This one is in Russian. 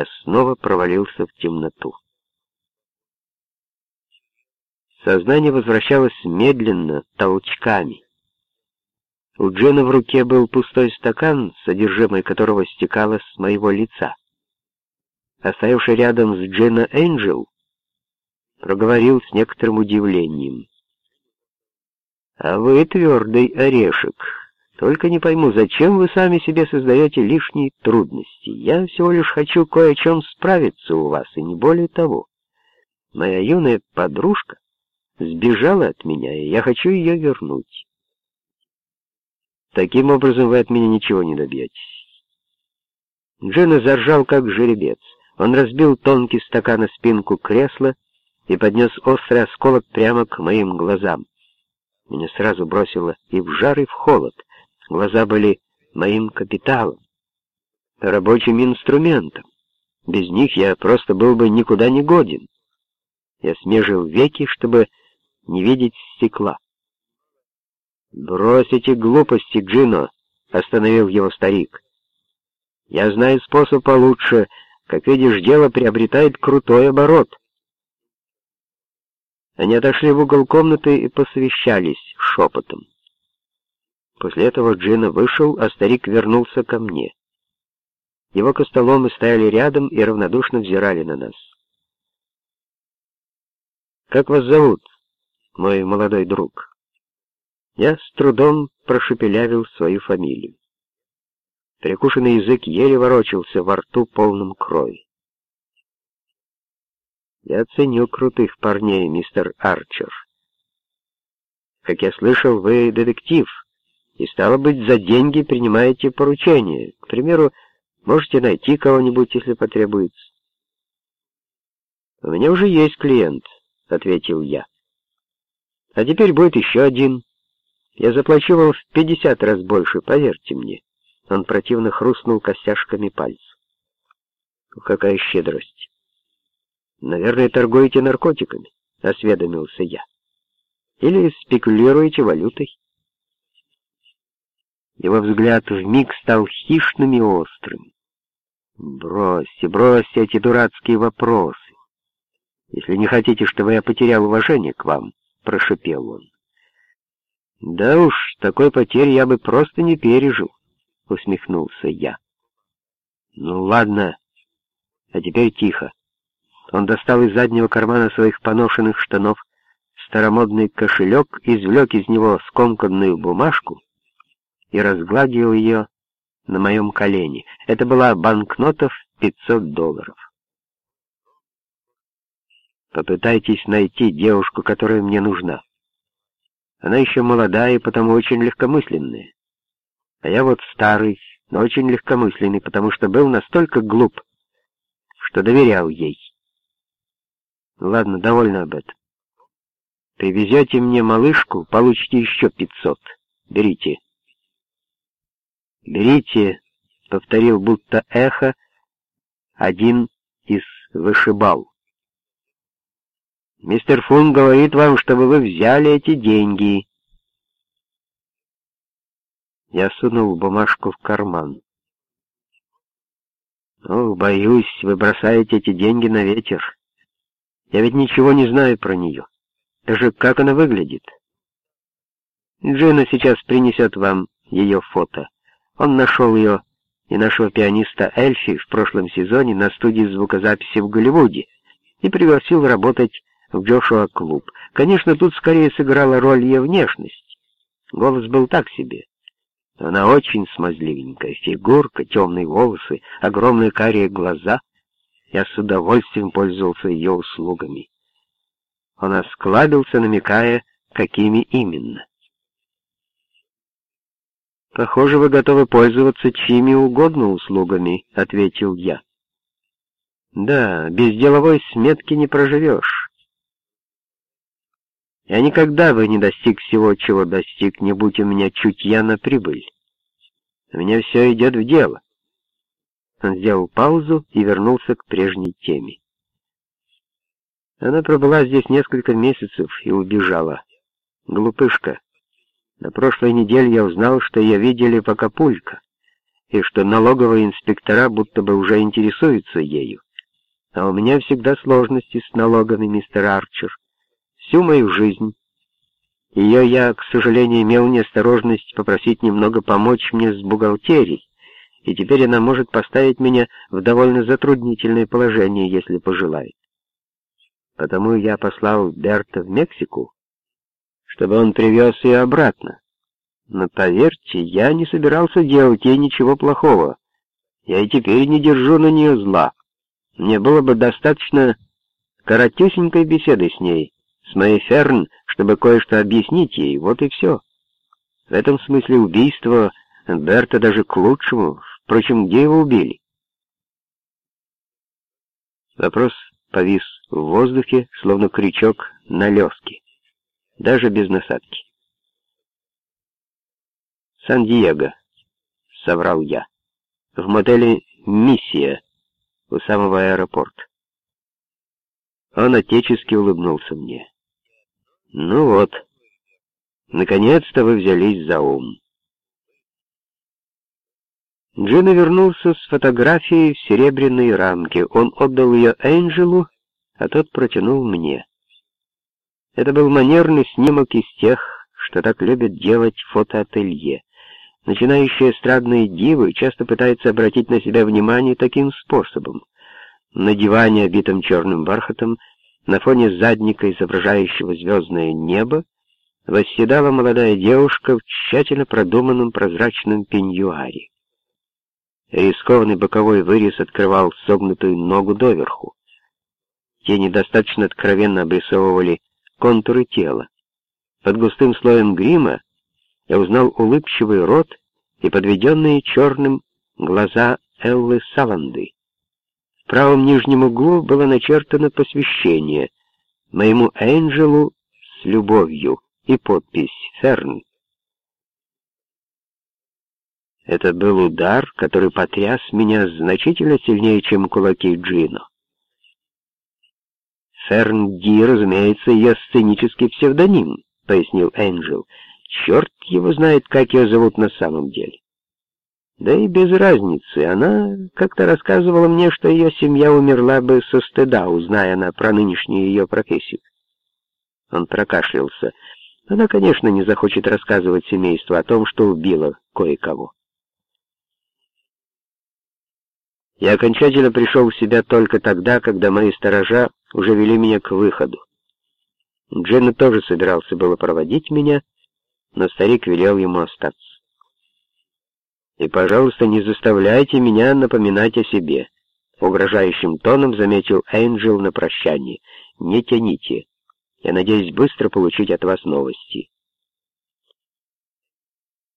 Я снова провалился в темноту. Сознание возвращалось медленно, толчками. У Джина в руке был пустой стакан, содержимое которого стекало с моего лица. Оставивший рядом с Джина Энджел проговорил с некоторым удивлением. «А вы твердый орешек. Только не пойму, зачем вы сами себе создаете лишние трудности? Я всего лишь хочу кое о чем справиться у вас, и не более того. Моя юная подружка сбежала от меня, и я хочу ее вернуть. Таким образом вы от меня ничего не добьетесь». Джина заржал, как жеребец. Он разбил тонкий стакан о спинку кресла и поднес острый осколок прямо к моим глазам. Меня сразу бросило и в жар, и в холод. Глаза были моим капиталом, рабочим инструментом. Без них я просто был бы никуда не годен. Я смежил веки, чтобы не видеть стекла. «Брось эти глупости, Джино!» — остановил его старик. «Я знаю способ получше. Как видишь, дело приобретает крутой оборот». Они отошли в угол комнаты и посвящались шепотом. После этого Джина вышел, а старик вернулся ко мне. Его костоломы стояли рядом и равнодушно взирали на нас. «Как вас зовут, мой молодой друг?» Я с трудом прошепелявил свою фамилию. Прикушенный язык еле ворочался во рту полном крови. Я ценю крутых парней, мистер Арчер. Как я слышал, вы детектив, и, стало быть, за деньги принимаете поручения. К примеру, можете найти кого-нибудь, если потребуется. «У меня уже есть клиент», — ответил я. «А теперь будет еще один. Я заплачу вам в пятьдесят раз больше, поверьте мне». Он противно хрустнул костяшками пальцев. «Какая щедрость!» «Наверное, торгуете наркотиками», — осведомился я. «Или спекулируете валютой?» Его взгляд вмиг стал хищным и острым. «Бросьте, бросьте эти дурацкие вопросы. Если не хотите, чтобы я потерял уважение к вам», — прошепел он. «Да уж, такой потери я бы просто не пережил», — усмехнулся я. «Ну ладно, а теперь тихо. Он достал из заднего кармана своих поношенных штанов старомодный кошелек, извлек из него скомканную бумажку и разгладил ее на моем колене. Это была банкнота в 500 долларов. Попытайтесь найти девушку, которая мне нужна. Она еще молодая и потому очень легкомысленная. А я вот старый, но очень легкомысленный, потому что был настолько глуп, что доверял ей. Ладно, довольно об этом. Привезете мне малышку, получите еще пятьсот. Берите. Берите, повторил будто эхо, один из вышибал. Мистер Фун говорит вам, чтобы вы взяли эти деньги. Я сунул бумажку в карман. Ох, боюсь, вы бросаете эти деньги на ветер. Я ведь ничего не знаю про нее. Даже как она выглядит. Джина сейчас принесет вам ее фото. Он нашел ее и нашего пианиста Эльфи в прошлом сезоне на студии звукозаписи в Голливуде и пригласил работать в Джошуа Клуб. Конечно, тут скорее сыграла роль ее внешность. Голос был так себе. Она очень смазливенькая, фигурка, темные волосы, огромные карие глаза — я с удовольствием пользовался ее услугами. Он осклабился, намекая, какими именно. «Похоже, вы готовы пользоваться чьими угодно услугами», — ответил я. «Да, без деловой сметки не проживешь. Я никогда бы не достиг всего, чего достиг, не будь у меня чутья на прибыль. У меня все идет в дело. Он сделал паузу и вернулся к прежней теме. Она пробыла здесь несколько месяцев и убежала. Глупышка. На прошлой неделе я узнал, что ее видели в Акапулько. и что налоговые инспектора будто бы уже интересуются ею. А у меня всегда сложности с налогами, мистер Арчер. Всю мою жизнь. Ее я, к сожалению, имел неосторожность попросить немного помочь мне с бухгалтерией, и теперь она может поставить меня в довольно затруднительное положение, если пожелает. Потому я послал Берта в Мексику, чтобы он привез ее обратно. Но поверьте, я не собирался делать ей ничего плохого. Я и теперь не держу на нее зла. Мне было бы достаточно коротюсенькой беседы с ней, с моей Ферн, чтобы кое-что объяснить ей, вот и все. В этом смысле убийство Берта даже к лучшему. Впрочем, где его убили? Вопрос повис в воздухе, словно крючок на леске, даже без насадки. «Сан-Диего», — соврал я, — «в мотеле «Миссия», у самого аэропорта. Он отечески улыбнулся мне. «Ну вот, наконец-то вы взялись за ум». Джина вернулся с фотографией в серебряной рамке. Он отдал ее Энджелу, а тот протянул мне. Это был манерный снимок из тех, что так любят делать фотоателье. Начинающие эстрадные дивы часто пытаются обратить на себя внимание таким способом. На диване, обитом черным бархатом, на фоне задника, изображающего звездное небо, восседала молодая девушка в тщательно продуманном прозрачном пеньюаре. Рискованный боковой вырез открывал согнутую ногу доверху. Тени достаточно откровенно обрисовывали контуры тела. Под густым слоем грима я узнал улыбчивый рот и подведенные черным глаза Эллы Саланды. В правом нижнем углу было начертано посвящение моему Энджелу с любовью и подпись «Ферн». Это был удар, который потряс меня значительно сильнее, чем кулаки Джино. «Ферн Ди, разумеется, ее сценический псевдоним», — пояснил Энджел. Черт его знает, как ее зовут на самом деле. Да и без разницы. Она как-то рассказывала мне, что ее семья умерла бы со стыда, узная она про нынешнюю ее профессию. Он прокашлялся. Она, конечно, не захочет рассказывать семейству о том, что убила кое-кого. Я окончательно пришел в себя только тогда, когда мои сторожа уже вели меня к выходу. Дженна тоже собирался было проводить меня, но старик велел ему остаться. «И, пожалуйста, не заставляйте меня напоминать о себе», — угрожающим тоном заметил Энджел на прощание. «Не тяните. Я надеюсь быстро получить от вас новости».